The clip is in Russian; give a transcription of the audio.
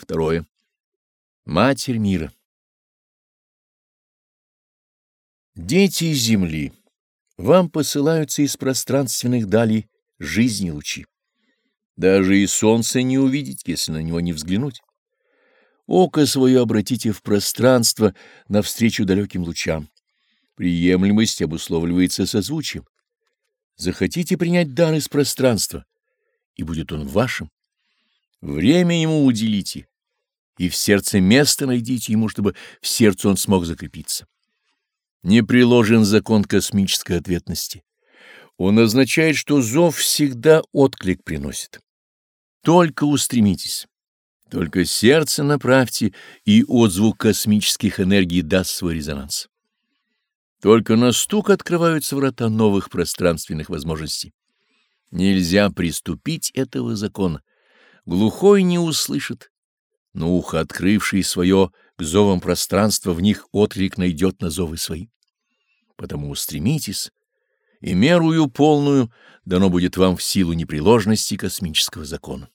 Второе. Матерь мира. Дети Земли, вам посылаются из пространственных далей жизни лучи. Даже и солнце не увидеть, если на него не взглянуть. Око свое обратите в пространство навстречу далеким лучам. Приемлемость обусловливается созвучием. Захотите принять дар из пространства, и будет он вашим. Время ему уделите, и в сердце место найдите ему, чтобы в сердце он смог закрепиться. Не приложен закон космической ответности. Он означает, что зов всегда отклик приносит. Только устремитесь, только сердце направьте, и отзвук космических энергий даст свой резонанс. Только на стук открываются врата новых пространственных возможностей. Нельзя приступить этого закона. Глухой не услышит, но ухо, открывшее свое к зовам пространства, в них отклик найдет на зовы свои. Потому устремитесь, и мерую полную дано будет вам в силу непреложности космического закона.